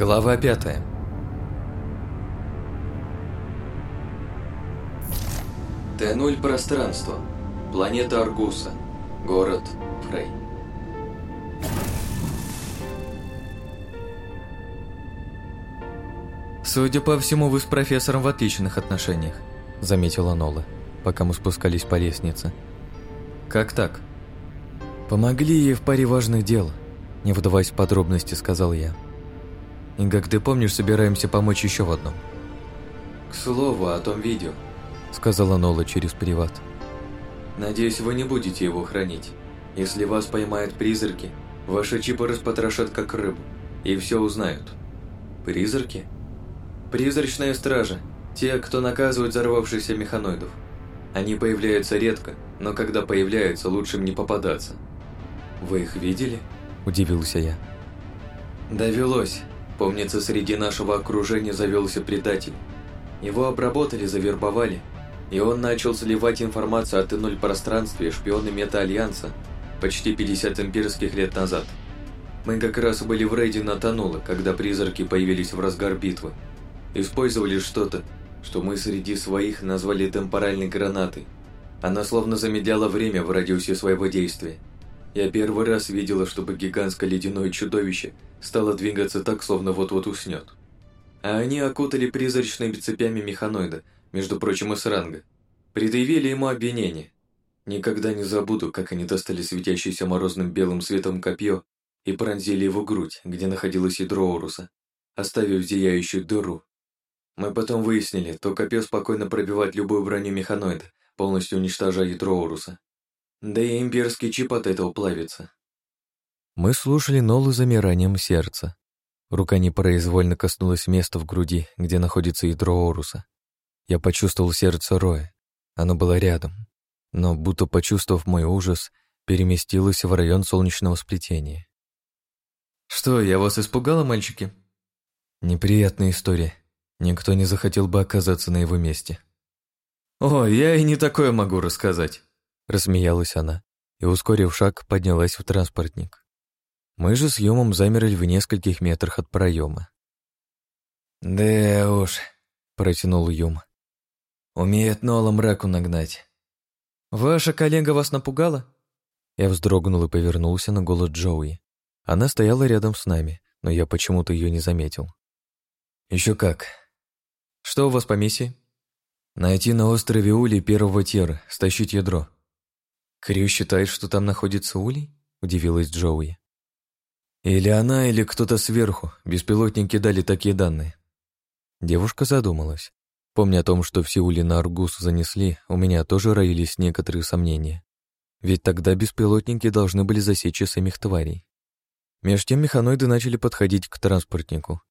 Глава пятая. Т-0 пространство. Планета Аргуса. Город Фрей. «Судя по всему, вы с профессором в отличных отношениях», — заметила Нола, пока мы спускались по лестнице. «Как так?» «Помогли ей в паре важных дел», — не вдаваясь в подробности, сказал «Я...» И, как ты помнишь, собираемся помочь еще в одном. К слову, о том видео, сказала Нола через приват. Надеюсь, вы не будете его хранить. Если вас поймают призраки, ваши чипы распотрошат как рыбу, и все узнают. Призраки? Призрачная стража. Те, кто наказывают взорвавшихся механоидов. Они появляются редко, но когда появляются, лучше им не попадаться. «Вы их видели?» – удивился я. «Довелось. Помнится, среди нашего окружения завелся предатель. Его обработали, завербовали, и он начал сливать информацию о Т-0 пространстве шпионы Мета-Альянса почти 50 имперских лет назад. Мы как раз были в рейде на Танула, когда призраки появились в разгар битвы. Использовали что-то, что мы среди своих назвали темпоральной гранатой. Она словно замедляла время в радиусе своего действия – я первый раз видела, чтобы гигантское ледяное чудовище стало двигаться так, словно вот-вот уснет. А они окутали призрачными цепями механоида, между прочим, и сранга. Предъявили ему обвинение. Никогда не забуду, как они достали светящийся морозным белым светом копье и пронзили его грудь, где находилось ядро Оруса, оставив зияющую дыру. Мы потом выяснили, то копье спокойно пробивает любую броню механоида, полностью уничтожая ядро Оруса. Да и имперский чип от этого плавится. Мы слушали Нолу замиранием сердца. Рука непроизвольно коснулась места в груди, где находится ядро Оруса. Я почувствовал сердце Роя. Оно было рядом. Но, будто почувствовав мой ужас, переместилось в район солнечного сплетения. «Что, я вас испугала, мальчики?» «Неприятная история. Никто не захотел бы оказаться на его месте». «О, я и не такое могу рассказать». Рассмеялась она, и, ускорив шаг, поднялась в транспортник. Мы же с Юмом замерли в нескольких метрах от проема. «Да уж», — протянул Юм. «Умеет Нола мраку нагнать». «Ваша коллега вас напугала?» Я вздрогнул и повернулся на голос Джоуи. Она стояла рядом с нами, но я почему-то ее не заметил. Еще как». «Что у вас по миссии?» «Найти на острове Ули первого тира, стащить ядро», Крю считает, что там находится улей? Удивилась Джоуи. Или она, или кто-то сверху. Беспилотники дали такие данные. Девушка задумалась. Помня о том, что в Сеуле на Аргусу занесли, у меня тоже роились некоторые сомнения. Ведь тогда беспилотники должны были засечь самих тварей. Меж тем механоиды начали подходить к транспортнику.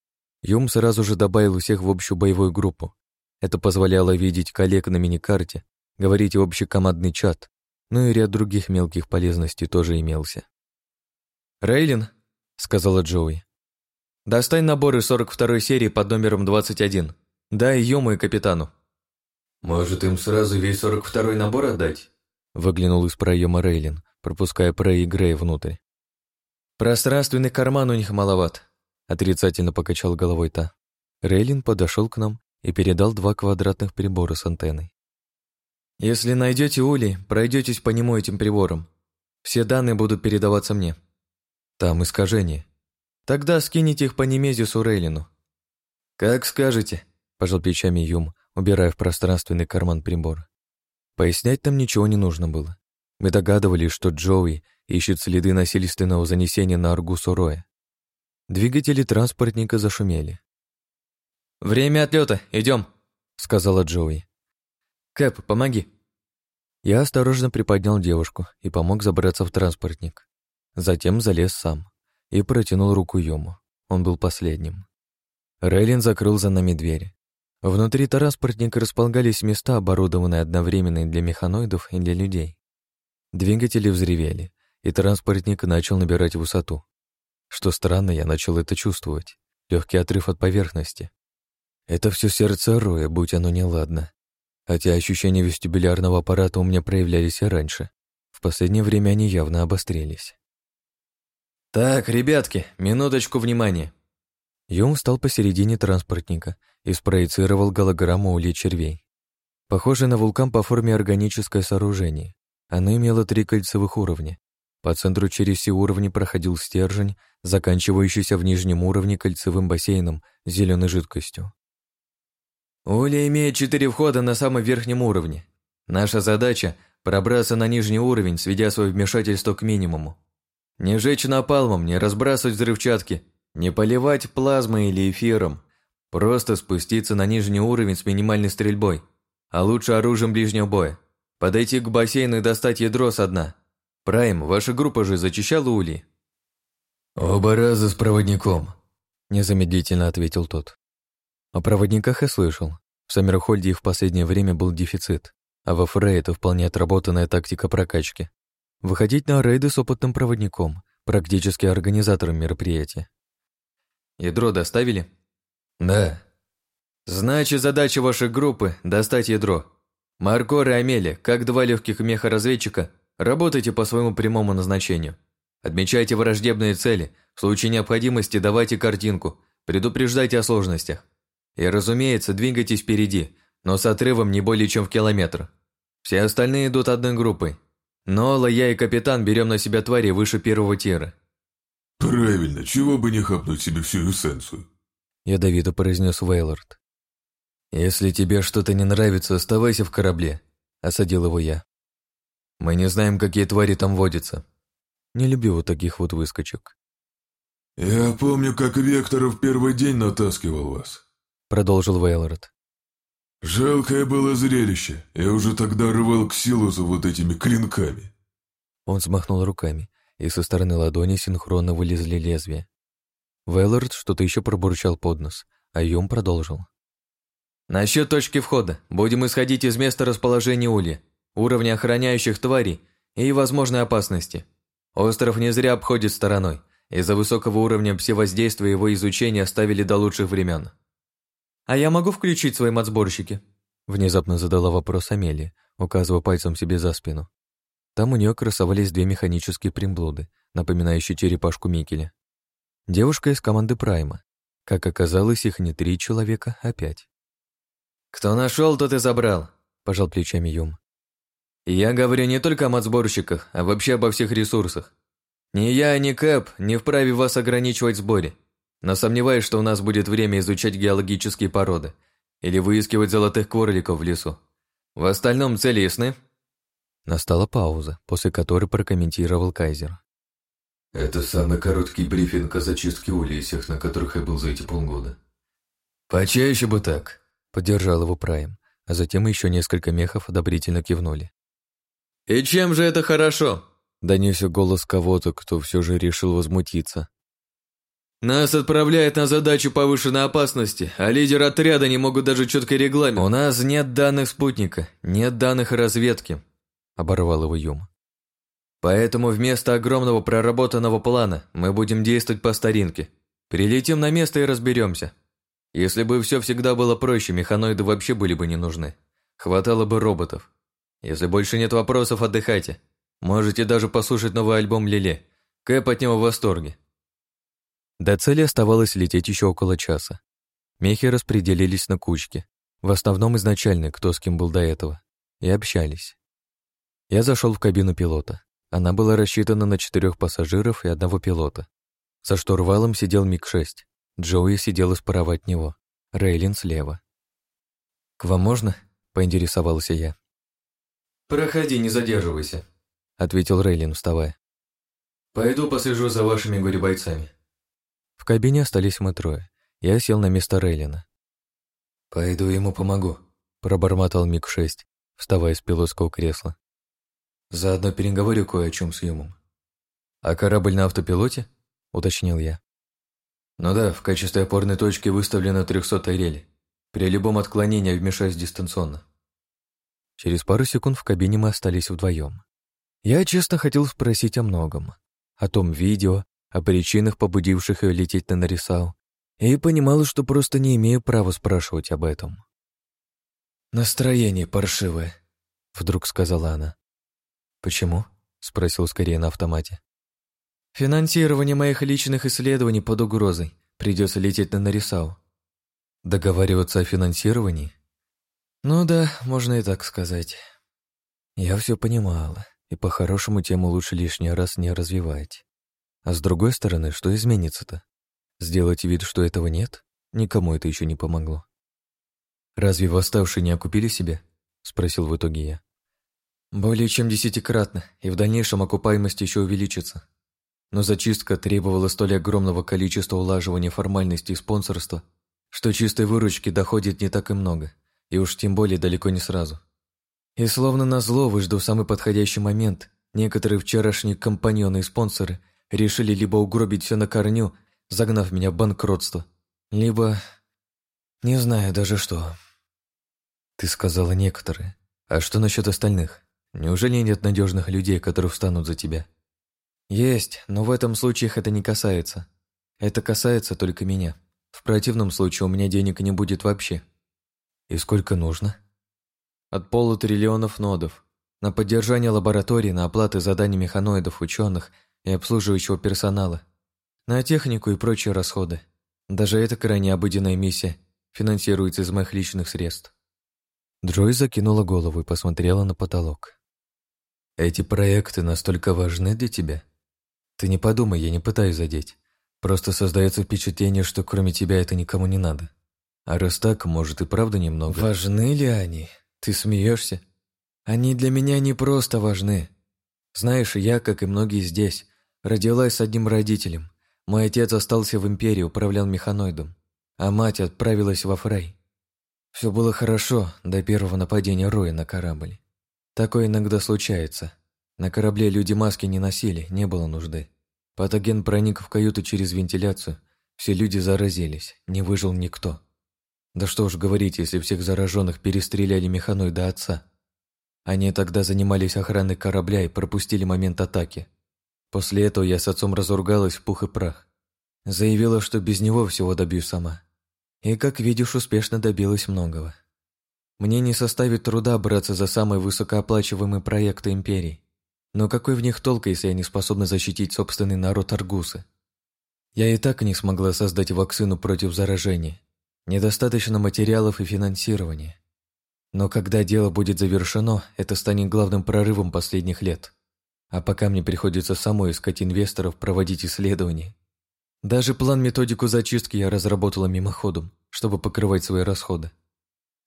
Юм сразу же добавил всех в общую боевую группу. Это позволяло видеть коллег на миникарте, говорить в общий командный чат, но и ряд других мелких полезностей тоже имелся. «Рейлин», — сказала Джоуи, — «достань наборы 42-й серии под номером 21. Дай ее и капитану». «Может, им сразу весь 42-й набор отдать?» — выглянул из проема Рейлин, пропуская Прей и Грей внутрь. «Пространственный карман у них маловат», — отрицательно покачал головой та. Рейлин подошел к нам и передал два квадратных прибора с антенной. Если найдете улей, пройдетесь по нему этим прибором. Все данные будут передаваться мне. Там искажения. Тогда скинете их по Немезису Рейлину. Как скажете, пожал плечами Юм, убирая в пространственный карман прибор. Пояснять там ничего не нужно было. Мы догадывались, что Джоуи ищет следы насильственного занесения на Аргусу Роя. Двигатели транспортника зашумели. «Время отлета, идем, сказала Джоуи. «Кэп, помоги!» Я осторожно приподнял девушку и помог забраться в транспортник. Затем залез сам и протянул руку Йому. Он был последним. Рейлин закрыл за нами дверь. Внутри транспортника располагались места, оборудованные одновременно для механоидов, и для людей. Двигатели взревели, и транспортник начал набирать высоту. Что странно, я начал это чувствовать. Легкий отрыв от поверхности. Это все сердце Роя, будь оно неладно хотя ощущения вестибулярного аппарата у меня проявлялись и раньше. В последнее время они явно обострились. «Так, ребятки, минуточку внимания!» Юм встал посередине транспортника и спроецировал голограмму улей червей. Похоже на вулкан по форме органическое сооружение. Оно имело три кольцевых уровня. По центру через все уровни проходил стержень, заканчивающийся в нижнем уровне кольцевым бассейном с зеленой жидкостью. Оля имеет четыре входа на самом верхнем уровне. Наша задача – пробраться на нижний уровень, сведя свое вмешательство к минимуму. Не жечь напалмом, не разбрасывать взрывчатки, не поливать плазмой или эфиром. Просто спуститься на нижний уровень с минимальной стрельбой, а лучше оружием ближнего боя. Подойти к бассейну и достать ядро со дна. Прайм, ваша группа же зачищала ули? «Оба раза с проводником», – незамедлительно ответил тот. О проводниках я слышал. В Саммерхольде их в последнее время был дефицит, а во Фрей это вполне отработанная тактика прокачки. Выходить на рейды с опытным проводником, практически организатором мероприятия. «Ядро доставили?» «Да». «Значит, задача вашей группы — достать ядро. Маркор и Амели, как два легких меха разведчика, работайте по своему прямому назначению. Отмечайте враждебные цели, в случае необходимости давайте картинку, предупреждайте о сложностях. И, разумеется, двигайтесь впереди, но с отрывом не более чем в километр. Все остальные идут одной группой. Нола, я и капитан берем на себя твари выше первого тира. «Правильно, чего бы не хапнуть себе всю эссенцию?» Ядовито произнес Вейлорд. «Если тебе что-то не нравится, оставайся в корабле», — осадил его я. «Мы не знаем, какие твари там водятся». Не люблю вот таких вот выскочек. «Я помню, как Вектор в первый день натаскивал вас», продолжил Вейлорд. «Жалкое было зрелище. Я уже тогда рвал к силу за вот этими клинками». Он взмахнул руками, и со стороны ладони синхронно вылезли лезвия. Вейлорд что-то еще пробурчал под нос, а Юм продолжил. «Насчет точки входа. Будем исходить из места расположения улья, уровня охраняющих тварей и возможной опасности. Остров не зря обходит стороной. Из-за высокого уровня псевоздействия его изучение оставили до лучших времен. А я могу включить свои мацборщики?» Внезапно задала вопрос Амелия, указывая пальцем себе за спину. Там у нее красовались две механические примблуды, напоминающие черепашку Микеля. Девушка из команды Прайма. Как оказалось, их не три человека, а пять. «Кто нашел, тот и забрал», — пожал плечами Юм. «Я говорю не только о мацборщиках, а вообще обо всех ресурсах. Ни я, ни Кэп не вправе вас ограничивать сборе. Но сомневаюсь, что у нас будет время изучать геологические породы или выискивать золотых кворликов в лесу. В остальном цели ясны?» Настала пауза, после которой прокомментировал Кайзер. «Это самый короткий брифинг о зачистке улей всех, на которых я был за эти полгода». «Почаще бы так», — поддержал его Прайм, а затем еще несколько мехов одобрительно кивнули. «И чем же это хорошо?» — донесся голос кого-то, кто все же решил возмутиться. Нас отправляет на задачу повышенной опасности, а лидеры отряда не могут даже четко регламент. У нас нет данных спутника, нет данных разведки, оборвал его Юм. Поэтому вместо огромного проработанного плана мы будем действовать по старинке. Прилетим на место и разберемся. Если бы все всегда было проще, механоиды вообще были бы не нужны. Хватало бы роботов. Если больше нет вопросов, отдыхайте. Можете даже послушать новый альбом Лиле. Кэп от него в восторге. До цели оставалось лететь еще около часа. Мехи распределились на кучки, в основном изначально, кто с кем был до этого, и общались. Я зашел в кабину пилота. Она была рассчитана на четырех пассажиров и одного пилота. За штурвалом сидел МиГ-6. Джоуи сидела справа от него, Рейлин слева. «К вам можно?» — поинтересовался я. «Проходи, не задерживайся», — ответил Рейлин, вставая. «Пойду посижу за вашими горе-бойцами» кабине остались мы трое. Я сел на место Рейлина. «Пойду ему помогу», — пробормотал Миг-6, вставая с пилотского кресла. «Заодно переговорю кое о чем с Юмом». «А корабль на автопилоте?» — уточнил я. «Ну да, в качестве опорной точки выставлена 300 рель. При любом отклонении вмешаюсь дистанционно». Через пару секунд в кабине мы остались вдвоем. Я честно хотел спросить о многом. О том видео, о причинах, побудивших ее лететь на Нарисау, и понимала, что просто не имею права спрашивать об этом. «Настроение паршивое», — вдруг сказала она. «Почему?» — спросил скорее на автомате. «Финансирование моих личных исследований под угрозой. Придется лететь на Нарисау. «Договариваться о финансировании?» «Ну да, можно и так сказать». Я все понимала, и по-хорошему тему лучше лишний раз не развивать. А с другой стороны, что изменится-то? Сделать вид, что этого нет? Никому это еще не помогло. «Разве восставшие не окупили себя?» — спросил в итоге я. «Более чем десятикратно, и в дальнейшем окупаемость еще увеличится. Но зачистка требовала столь огромного количества улаживания формальностей и спонсорства, что чистой выручки доходит не так и много, и уж тем более далеко не сразу. И словно на зло, выжду самый подходящий момент, некоторые вчерашние компаньоны и спонсоры решили либо угробить все на корню, загнав меня в банкротство, либо... не знаю даже что. Ты сказала некоторые. А что насчет остальных? Неужели нет надежных людей, которые встанут за тебя? Есть, но в этом случае их это не касается. Это касается только меня. В противном случае у меня денег не будет вообще. И сколько нужно? От полутриллионов нодов. На поддержание лаборатории, на оплаты заданий механоидов, ученых – и обслуживающего персонала, на технику и прочие расходы. Даже эта крайне обыденная миссия финансируется из моих личных средств. Джой закинула голову и посмотрела на потолок. «Эти проекты настолько важны для тебя? Ты не подумай, я не пытаюсь задеть. Просто создается впечатление, что кроме тебя это никому не надо. А раз так, может, и правда немного. Важны ли они? Ты смеешься? Они для меня не просто важны. Знаешь, я, как и многие здесь, родилась с одним родителем. Мой отец остался в империи, управлял механоидом, а мать отправилась во Фрей. Все было хорошо до первого нападения Роя на корабль. Такое иногда случается. На корабле люди маски не носили, не было нужды. Патоген проник в каюту через вентиляцию, все люди заразились, не выжил никто. Да что уж говорить, если всех зараженных перестреляли механой до отца. Они тогда занимались охраной корабля и пропустили момент атаки. После этого я с отцом разругалась в пух и прах. Заявила, что без него всего добью сама. И, как видишь, успешно добилась многого. Мне не составит труда браться за самые высокооплачиваемые проекты империи. Но какой в них толк, если я не способна защитить собственный народ Аргусы? Я и так не смогла создать вакцину против заражения. Недостаточно материалов и финансирования. Но когда дело будет завершено, это станет главным прорывом последних лет. А пока мне приходится самой искать инвесторов, проводить исследования. Даже план-методику зачистки я разработала мимоходом, чтобы покрывать свои расходы.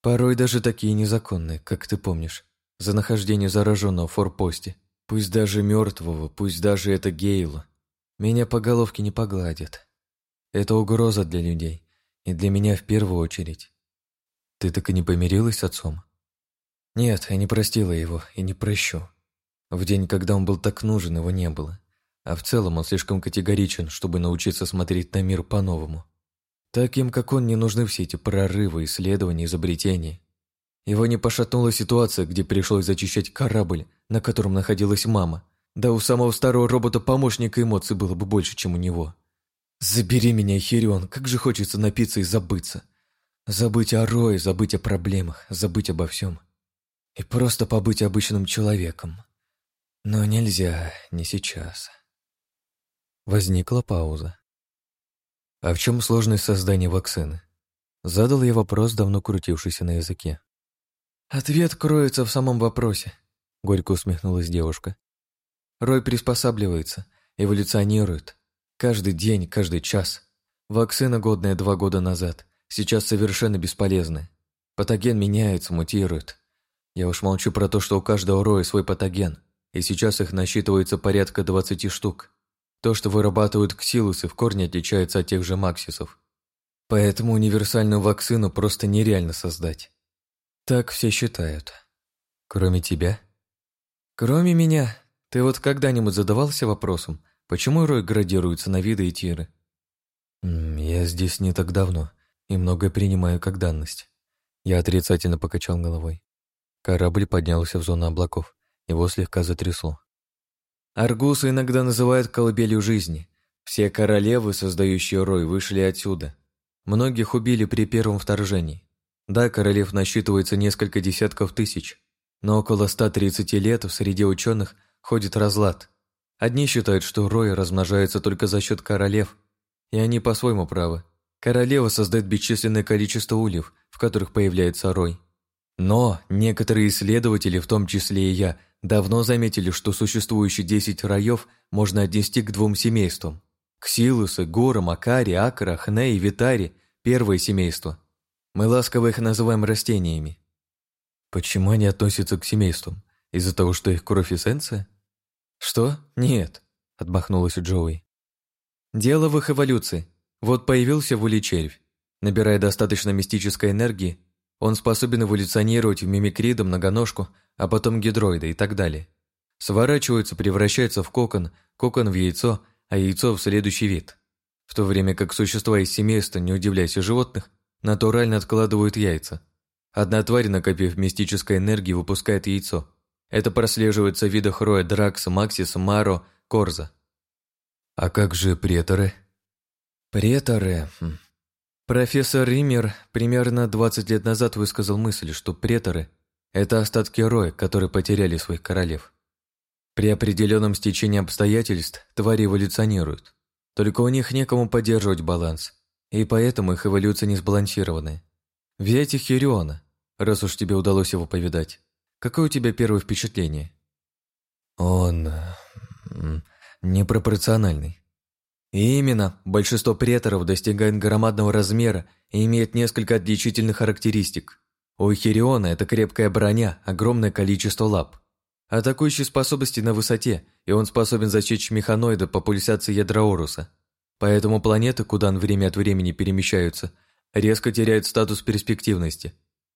Порой даже такие незаконные, как ты помнишь, за нахождение зараженного в форпосте. Пусть даже мертвого, пусть даже это Гейла. Меня по головке не погладят. Это угроза для людей, и для меня в первую очередь. Ты так и не помирилась с отцом? Нет, я не простила его и не прощу. В день, когда он был так нужен, его не было. А в целом он слишком категоричен, чтобы научиться смотреть на мир по-новому. Таким, как он, не нужны все эти прорывы, исследования, изобретения. Его не пошатнула ситуация, где пришлось зачищать корабль, на котором находилась мама. Да у самого старого робота-помощника эмоций было бы больше, чем у него. «Забери меня, Херион. как же хочется напиться и забыться!» Забыть о Рое, забыть о проблемах, забыть обо всем. И просто побыть обычным человеком. Но нельзя, не сейчас. Возникла пауза. А в чем сложность создания вакцины? Задал я вопрос, давно крутившийся на языке. Ответ кроется в самом вопросе, горько усмехнулась девушка. Рой приспосабливается, эволюционирует. Каждый день, каждый час. Вакцина годная два года назад — сейчас совершенно бесполезны. Патоген меняется, мутирует. Я уж молчу про то, что у каждого роя свой патоген, и сейчас их насчитывается порядка 20 штук. То, что вырабатывают ксилусы, в корне отличается от тех же максисов. Поэтому универсальную вакцину просто нереально создать. Так все считают. Кроме тебя? Кроме меня. Ты вот когда-нибудь задавался вопросом, почему рой градируется на виды и тиры? Я здесь не так давно и многое принимаю как данность. Я отрицательно покачал головой. Корабль поднялся в зону облаков. Его слегка затрясло. Аргусы иногда называют колыбелью жизни. Все королевы, создающие рой, вышли отсюда. Многих убили при первом вторжении. Да, королев насчитывается несколько десятков тысяч, но около 130 лет в среде ученых ходит разлад. Одни считают, что рой размножается только за счет королев, и они по-своему правы. Королева создает бесчисленное количество ульев, в которых появляется рой. Но некоторые исследователи, в том числе и я, давно заметили, что существующие 10 раев можно отнести к двум семействам. Ксилусы, Гора, Макари, Акра, Хне и Витари – первое семейство. Мы ласково их называем растениями. Почему они относятся к семействам? Из-за того, что их кровь эссенция? «Что? Нет», – отмахнулась Джоуи. «Дело в их эволюции. Вот появился в червь. Набирая достаточно мистической энергии, он способен эволюционировать в мимикридом, многоножку, а потом гидроида и так далее. Сворачивается, превращается в кокон, кокон в яйцо, а яйцо в следующий вид. В то время как существа из семейства, не удивляйся животных, натурально откладывают яйца. Одна тварь, накопив мистической энергии, выпускает яйцо. Это прослеживается в видах Роя Дракса, Максиса, Маро, Корза. А как же преторы? «Преторы...» хм. Профессор Ример примерно 20 лет назад высказал мысль, что преторы – это остатки роя, которые потеряли своих королев. При определенном стечении обстоятельств твари эволюционируют. Только у них некому поддерживать баланс, и поэтому их эволюция не сбалансированная. Ведь их Юриона, раз уж тебе удалось его повидать, какое у тебя первое впечатление? Он... непропорциональный. Именно, большинство преторов достигает громадного размера и имеет несколько отличительных характеристик. У Хириона это крепкая броня, огромное количество лап. Атакующие способности на высоте, и он способен засечь механоида по пульсации ядра Оруса. Поэтому планеты, куда он время от времени перемещаются, резко теряют статус перспективности.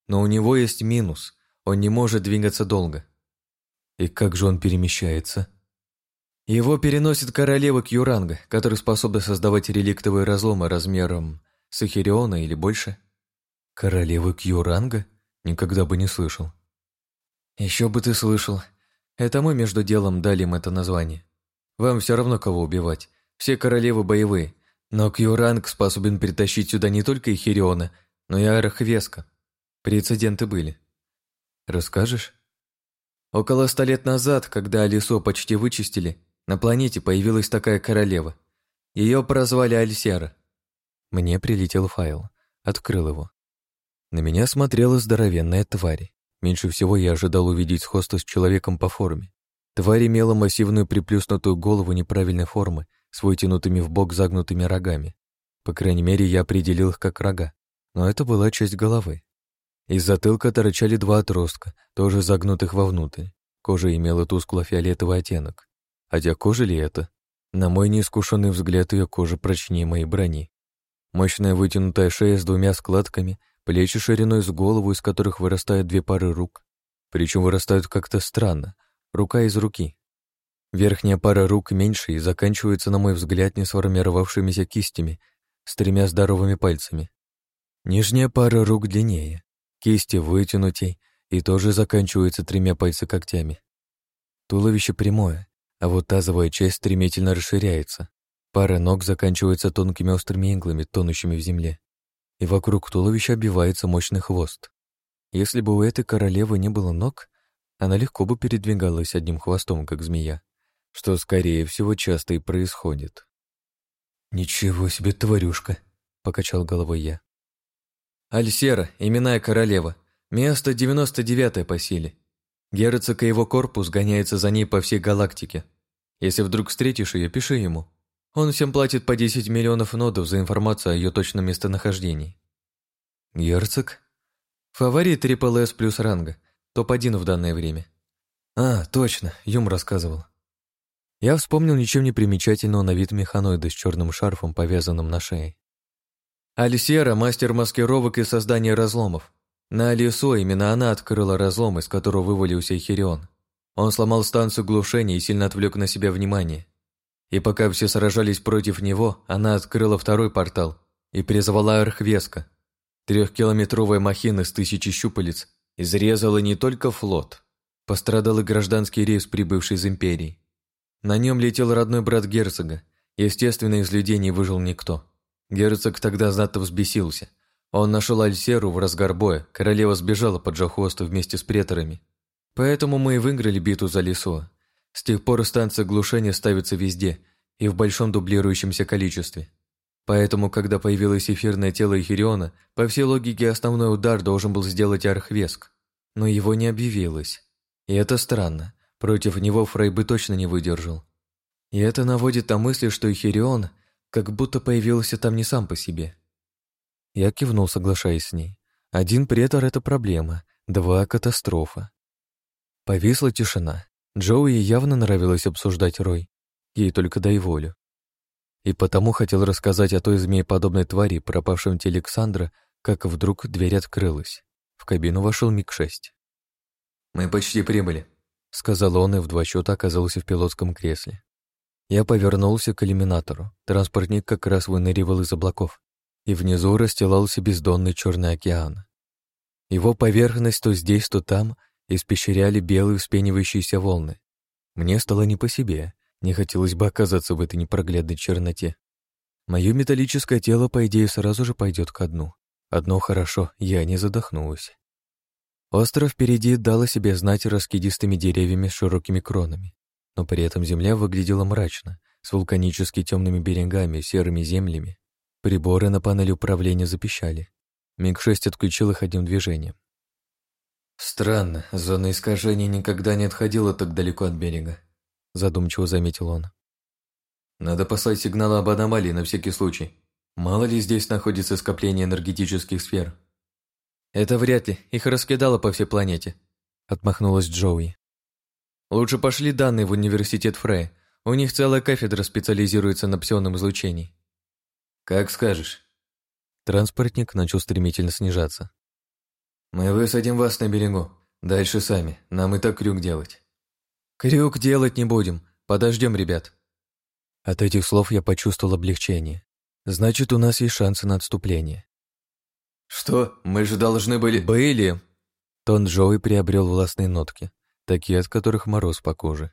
Но у него есть минус, он не может двигаться долго. И как же он перемещается? Его переносит королева Кьюранга, которая способна создавать реликтовые разломы размером с Эхириона или больше. Королева Кьюранга? Никогда бы не слышал. Еще бы ты слышал. Это мы между делом дали им это название. Вам все равно кого убивать. Все королевы боевые. Но Кьюранг способен притащить сюда не только Эхириона, но и Арахвеска. Прецеденты были. Расскажешь? Около ста лет назад, когда Алисо почти вычистили, на планете появилась такая королева. Ее прозвали Альсера. Мне прилетел файл. Открыл его. На меня смотрела здоровенная тварь. Меньше всего я ожидал увидеть сходство с человеком по форме. Тварь имела массивную приплюснутую голову неправильной формы с вытянутыми в бок загнутыми рогами. По крайней мере, я определил их как рога, но это была часть головы. Из затылка торчали два отростка, тоже загнутых вовнутрь. Кожа имела тускло-фиолетовый оттенок. А Хотя кожа ли это? На мой неискушенный взгляд ее кожа прочнее моей брони. Мощная вытянутая шея с двумя складками, плечи шириной с голову, из которых вырастают две пары рук. Причем вырастают как-то странно, рука из руки. Верхняя пара рук меньше и заканчивается, на мой взгляд, не сформировавшимися кистями, с тремя здоровыми пальцами. Нижняя пара рук длиннее, кисти вытянутей и тоже заканчивается тремя пальцами когтями. Туловище прямое, а вот тазовая часть стремительно расширяется. Пара ног заканчивается тонкими острыми иглами, тонущими в земле. И вокруг туловища обвивается мощный хвост. Если бы у этой королевы не было ног, она легко бы передвигалась одним хвостом, как змея, что, скорее всего, часто и происходит. «Ничего себе, тварюшка!» — покачал головой я. «Альсера, именная королева, место девяносто девятое по силе. Герцог и его корпус гоняются за ней по всей галактике. Если вдруг встретишь ее, пиши ему. Он всем платит по 10 миллионов нодов за информацию о ее точном местонахождении. Герцог? Фаворит Triple S плюс ранга. Топ-1 в данное время. А, точно, Юм рассказывал. Я вспомнил ничем не примечательного на вид механоида с черным шарфом, повязанным на шее. Алисера, – мастер маскировок и создания разломов. На лесу именно она открыла разлом, из которого вывалился Хирион. Он сломал станцию глушения и сильно отвлек на себя внимание. И пока все сражались против него, она открыла второй портал и призвала Архвеска. Трехкилометровая махина с тысячи щупалец изрезала не только флот. Пострадал и гражданский рейс, прибывший из Империи. На нем летел родной брат герцога. Естественно, из людей не выжил никто. Герцог тогда знато взбесился – он нашел Альсеру в разгар боя, королева сбежала, под Джохосту вместе с преторами. Поэтому мы и выиграли биту за лесо. С тех пор станция глушения ставится везде и в большом дублирующемся количестве. Поэтому, когда появилось эфирное тело Эхириона, по всей логике основной удар должен был сделать Архвеск. Но его не объявилось. И это странно. Против него Фрей бы точно не выдержал. И это наводит на мысль, что Эхирион как будто появился там не сам по себе. Я кивнул, соглашаясь с ней. Один претор — это проблема, два — катастрофа. Повисла тишина. Джоуи явно нравилось обсуждать Рой. Ей только дай волю. И потому хотел рассказать о той змееподобной твари, пропавшем теле Александра, как вдруг дверь открылась. В кабину вошел МиГ-6. «Мы почти прибыли», — сказал он и в два счета оказался в пилотском кресле. Я повернулся к иллюминатору. Транспортник как раз выныривал из облаков и внизу расстилался бездонный Черный океан. Его поверхность то здесь, то там испещряли белые вспенивающиеся волны. Мне стало не по себе, не хотелось бы оказаться в этой непроглядной черноте. Мое металлическое тело, по идее, сразу же пойдет ко дну. Одно хорошо, я не задохнулась. Остров впереди дал о себе знать раскидистыми деревьями с широкими кронами, но при этом земля выглядела мрачно, с вулканически темными берегами, серыми землями Приборы на панели управления запищали. Миг-6 отключил их одним движением. «Странно, зона искажения никогда не отходила так далеко от берега», задумчиво заметил он. «Надо послать сигналы об аномалии на всякий случай. Мало ли здесь находится скопление энергетических сфер». «Это вряд ли, их раскидало по всей планете», отмахнулась Джоуи. «Лучше пошли данные в университет Фрея. У них целая кафедра специализируется на псионном излучении». «Как скажешь». Транспортник начал стремительно снижаться. «Мы высадим вас на берегу. Дальше сами. Нам и так крюк делать». «Крюк делать не будем. Подождем, ребят». От этих слов я почувствовал облегчение. Значит, у нас есть шансы на отступление. «Что? Мы же должны были...» «Были!» Тон Джоуи приобрел властные нотки, такие, от которых мороз по коже.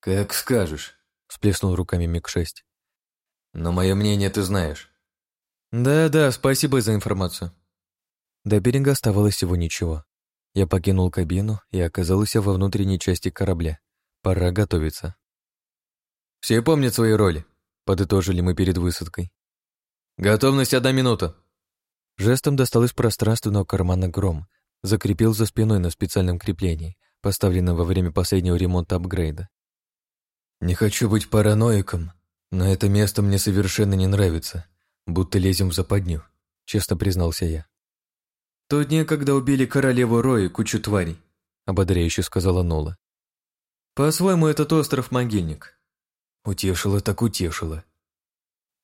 «Как скажешь», — всплеснул руками Миг-6 но мое мнение ты знаешь». «Да-да, спасибо за информацию». До берега оставалось всего ничего. Я покинул кабину и оказался во внутренней части корабля. Пора готовиться. «Все помнят свои роли», — подытожили мы перед высадкой. «Готовность одна минута». Жестом достал из пространственного кармана гром, закрепил за спиной на специальном креплении, поставленном во время последнего ремонта апгрейда. «Не хочу быть параноиком, «Но это место мне совершенно не нравится. Будто лезем в западню», — честно признался я. «Тот день, когда убили королеву Рои кучу тварей», — ободряюще сказала Нола. «По-своему, этот остров-могильник». Утешила так утешила.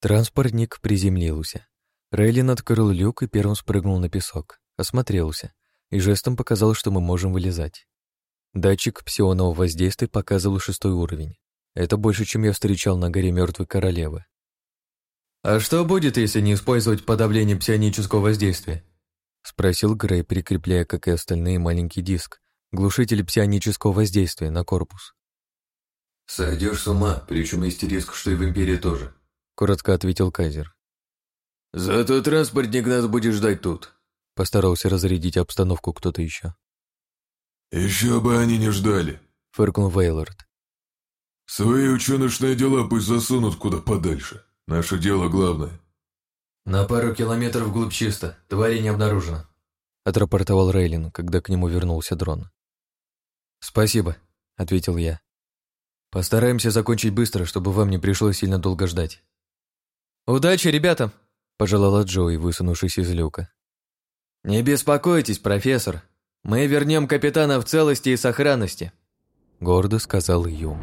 Транспортник приземлился. Рейлин открыл люк и первым спрыгнул на песок, осмотрелся и жестом показал, что мы можем вылезать. Датчик псионового воздействия показывал шестой уровень. Это больше, чем я встречал на горе мертвой королевы. «А что будет, если не использовать подавление псионического воздействия?» — спросил Грей, прикрепляя, как и остальные, маленький диск, глушитель псионического воздействия на корпус. «Сойдешь с ума, причем есть риск, что и в Империи тоже», — коротко ответил Кайзер. «Зато транспортник нас будет ждать тут», — постарался разрядить обстановку кто-то еще. «Еще бы они не ждали», — фыркнул Вейлорд. Свои ученочные дела пусть засунут куда подальше. Наше дело главное. На пару километров вглубь чисто. Твари не обнаружено. Отрапортовал Рейлин, когда к нему вернулся дрон. Спасибо, ответил я. Постараемся закончить быстро, чтобы вам не пришлось сильно долго ждать. Удачи, ребята! Пожелала Джои, высунувшись из люка. Не беспокойтесь, профессор. Мы вернем капитана в целости и сохранности. Гордо сказал Юм.